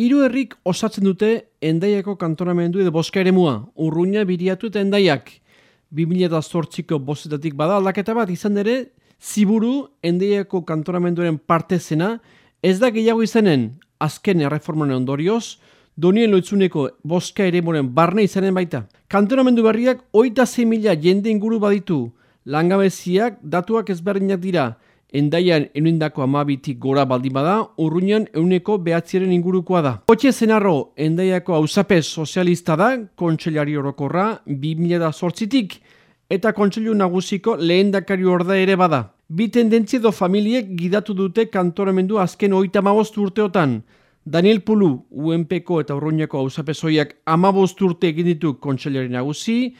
Hiru herrik osatzen dute endaiako kantonamendu edo boska ere mua, urruina biriatu eta endaiak. 2008ko bostetatik bada aldaketa bat izan ere, ziburu endaiako kantonamenduaren parte zena, ez da gehiago izanen, azken erreformanen ondorioz, donien loitzuneko boska ere moren barne izanen baita. Kantonamendu berriak oita mila jende inguru baditu, langabeziak datuak ezberdinak dira, endaian enuindako amabitik gora baldin bada, urruñan euneko behatziaren ingurukoa da. Kotxe zenarro, endaiako hausapez sozialista da, kontselari orokorra, 2000 sortzitik, eta kontselu nagusiko lehendakari orda ere bada. Bi tendentzia edo familiek gidatu dute kantoramendu azken oita urteotan, Daniel Pulu, UNPko eta Urruñako hausapezoiak amabost urte egin ditu kontseilari nagusi,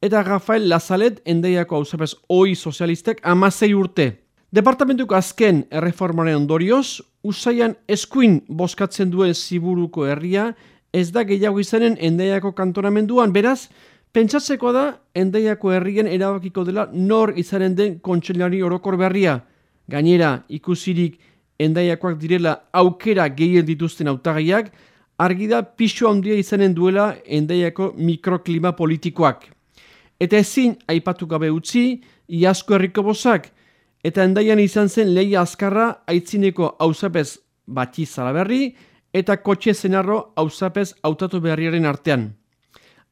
eta Rafael Lazalet endaiako hausapez oi sozialistek amazei urte. Departamentuko azken erreformaren ondorioz, usaian eskuin boskatzen duen ziburuko herria, ez da gehiago izanen endaiako kantonamenduan, beraz, pentsatzeko da endaiako herrien erabakiko dela nor izanen den kontseilari orokor berria. Gainera, ikusirik, endaiakoak direla aukera gehien dituzten hautagaiak, argi da pixo handia izanen duela endaiako mikroklima politikoak. Eta ezin aipatu gabe utzi, iasko herriko bozak, eta endaian izan zen lehia azkarra aitzineko hauzapez bati zalaberri, eta kotxe zenarro hauzapez hautatu berriaren artean.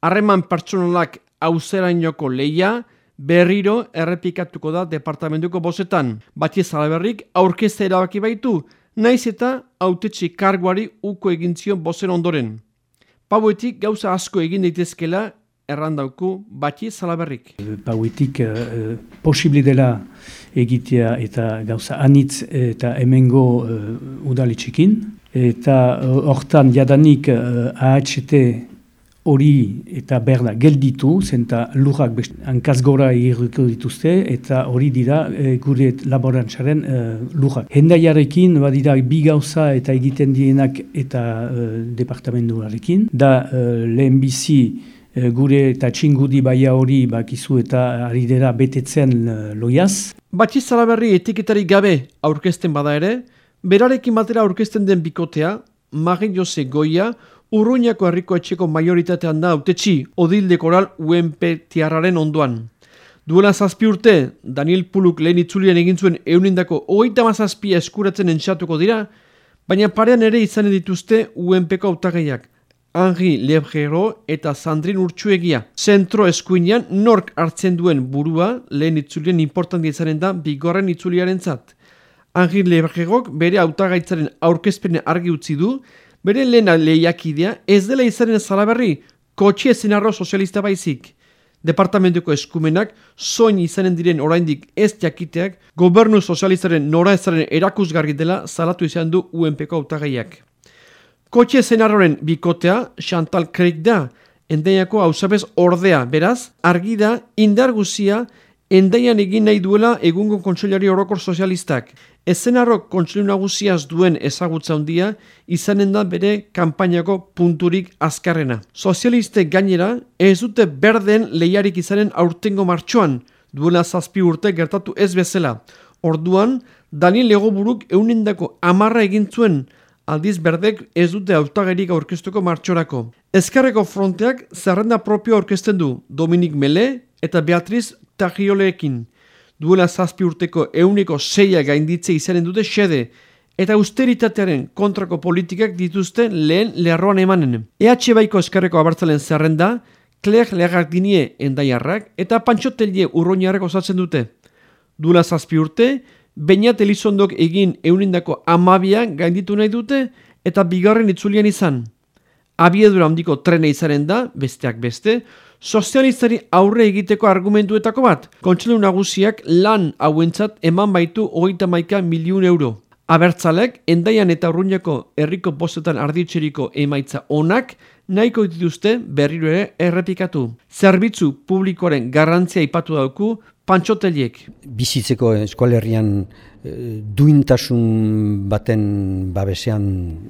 Harreman pertsonalak hauzerainoko lehia, berriro errepikatuko da departamentuko bozetan. Bati zalaberrik aurkezte erabaki baitu, naiz eta autetxi karguari uko egin zion bozen ondoren. Pauetik gauza asko egin daitezkela errandauku bati zalaberrik. Pauetik uh, posibli dela egitea eta gauza anitz eta hemengo uh, udalitxikin. Eta hortan uh, jadanik uh, AHT hori eta berda gelditu, zenta lujak hankaz gora irriko dituzte, eta hori dira e, gure laborantzaren e, lujak. Hendaiarekin, badira, bi gauza eta egiten dienak eta e, departamentuarekin, da e, lehen bizi e, gure eta txingudi baia hori bakizu eta ari dira betetzen e, loiaz. Batxiz zalaberri etiketari gabe aurkezten bada ere, berarekin batera aurkezten den bikotea, Marin Jose Goia, Urruñako herriko etxeko majoritatean da autetxi odilde koral UNP tiarraren onduan. Duela zazpi urte, Daniel Puluk lehen itzulian egin zuen eunindako ogeita mazazpia eskuratzen entxatuko dira, baina parean ere izan dituzte UNPko autagaiak. Henri Lebrero eta Sandrin Urtsuegia. Zentro eskuinean nork hartzen duen burua lehen itzulien importanti izanen da bigorren itzuliaren zat. Henri Lebrerok bere autagaitzaren aurkezpene argi utzi du, bere lehena lehiakidea ez dela izanen zalaberri, kotxe zenarro sozialista baizik. Departamentuko eskumenak, soin izanen diren oraindik ez jakiteak, gobernu sozialistaren nora ezaren erakusgarri dela salatu izan du UNPko autagaiak. Kotxe zenarroren bikotea, Chantal Craig da, endaiako hausabez ordea, beraz, argi da, indar guzia, endaian egin nahi duela egungo kontsolari orokor sozialistak. Ezenarro kontsolu nagusiaz duen ezagutza handia izanen da bere kanpainako punturik azkarrena. Sozialistek gainera ez dute berden lehiarik izanen aurtengo martxoan, duela zazpi urte gertatu ez bezala. Orduan, Daniel Legoburuk eunindako amarra egin zuen, aldiz berdek ez dute autagerik aurkeztuko martxorako. Ezkarreko fronteak zerrenda propio aurkezten du Dominik Mele eta Beatriz tagioleekin. Duela zazpi urteko euniko seia gainditze izanen dute xede, eta austeritatearen kontrako politikak dituzte lehen leharroan emanen. EH baiko eskarreko abartzalen zerrenda, Kleak lehagak dinie endaiarrak eta pantxotelie urroinarrak osatzen dute. Duela zazpi urte, bainat elizondok egin eunindako amabian gainditu nahi dute eta bigarren itzulian izan. Abiedura handiko trena izanen da, besteak beste, sozialistari aurre egiteko argumentuetako bat, kontselu nagusiak lan hauentzat eman baitu hogeita maika miliun euro. Abertzalek, endaian eta urruñako herriko postetan arditxeriko emaitza onak, nahiko dituzte berriro ere errepikatu. Zerbitzu publikoaren garrantzia ipatu dauku pantxoteliek. Bizitzeko eskualerrian eh, duintasun baten babesean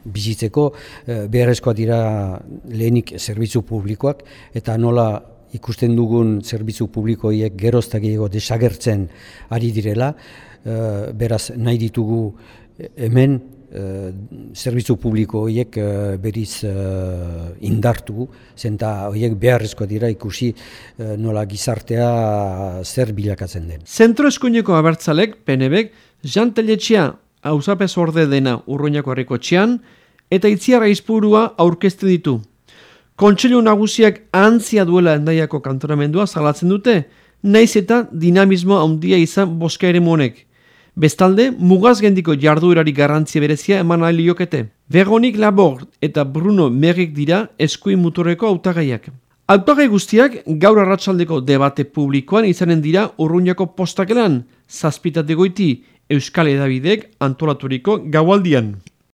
bizitzeko eh, beharrezkoa dira lehenik zerbitzu publikoak eta nola ikusten dugun zerbitzu publikoiek geroztagiego desagertzen ari direla, eh, beraz nahi ditugu hemen zerbitzu publiko horiek uh, beriz uh, indartu, zenta horiek beharrezkoa dira ikusi nola gizartea zer bilakatzen den. Zentro eskuineko abertzalek, penebek, janteletxea hausapez orde dena urruñako harriko txian, eta itziarra izpurua aurkezte ditu. Kontseilu nagusiak antzia duela endaiako kantonamendua zalatzen dute, naiz eta dinamismo handia izan boska ere monek. Bestalde, mugaz gendiko jarduerari garrantzia berezia eman aliokete. Veronik Labor eta Bruno Merrik dira eskuin muturreko autagaiak. Autagai guztiak gaur arratsaldeko debate publikoan izanen dira urruñako postakelan, zazpitate goiti, Euskal Edabidek antolaturiko gaualdian.